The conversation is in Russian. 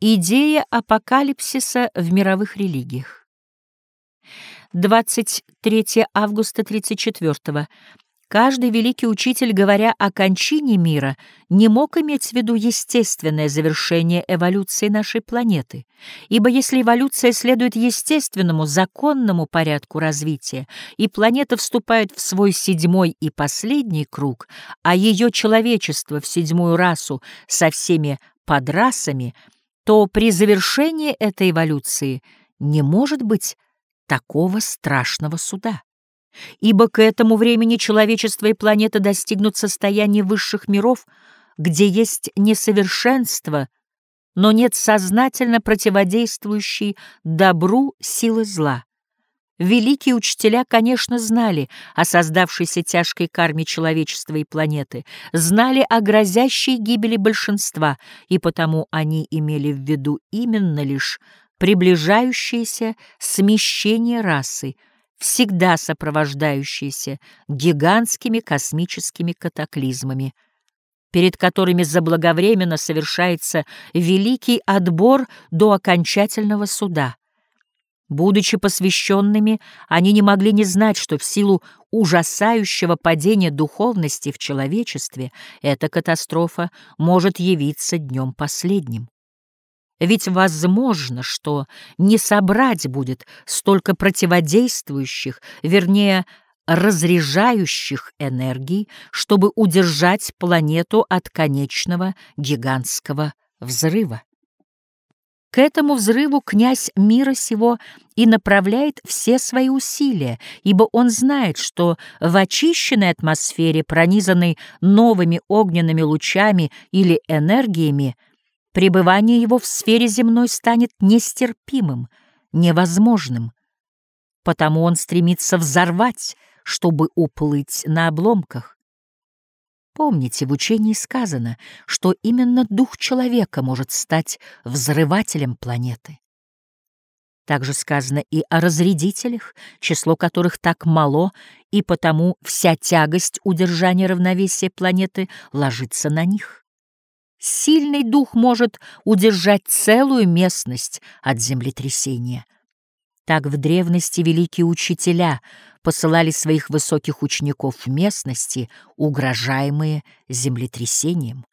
Идея апокалипсиса в мировых религиях. 23 августа 34 -го. Каждый великий учитель, говоря о кончине мира, не мог иметь в виду естественное завершение эволюции нашей планеты, ибо если эволюция следует естественному, законному порядку развития, и планета вступает в свой седьмой и последний круг, а ее человечество в седьмую расу со всеми подрасами — то при завершении этой эволюции не может быть такого страшного суда. Ибо к этому времени человечество и планета достигнут состояния высших миров, где есть несовершенство, но нет сознательно противодействующей добру силы зла. Великие учителя, конечно, знали о создавшейся тяжкой карме человечества и планеты, знали о грозящей гибели большинства, и потому они имели в виду именно лишь приближающееся смещение расы, всегда сопровождающееся гигантскими космическими катаклизмами, перед которыми заблаговременно совершается великий отбор до окончательного суда — Будучи посвященными, они не могли не знать, что в силу ужасающего падения духовности в человечестве эта катастрофа может явиться днем последним. Ведь возможно, что не собрать будет столько противодействующих, вернее, разряжающих энергий, чтобы удержать планету от конечного гигантского взрыва. К этому взрыву князь мира сего и направляет все свои усилия, ибо он знает, что в очищенной атмосфере, пронизанной новыми огненными лучами или энергиями, пребывание его в сфере земной станет нестерпимым, невозможным. Потому он стремится взорвать, чтобы уплыть на обломках. Помните, в учении сказано, что именно дух человека может стать взрывателем планеты. Также сказано и о разрядителях, число которых так мало, и потому вся тягость удержания равновесия планеты ложится на них. Сильный дух может удержать целую местность от землетрясения — так в древности великие учителя посылали своих высоких учеников в местности, угрожаемые землетрясением.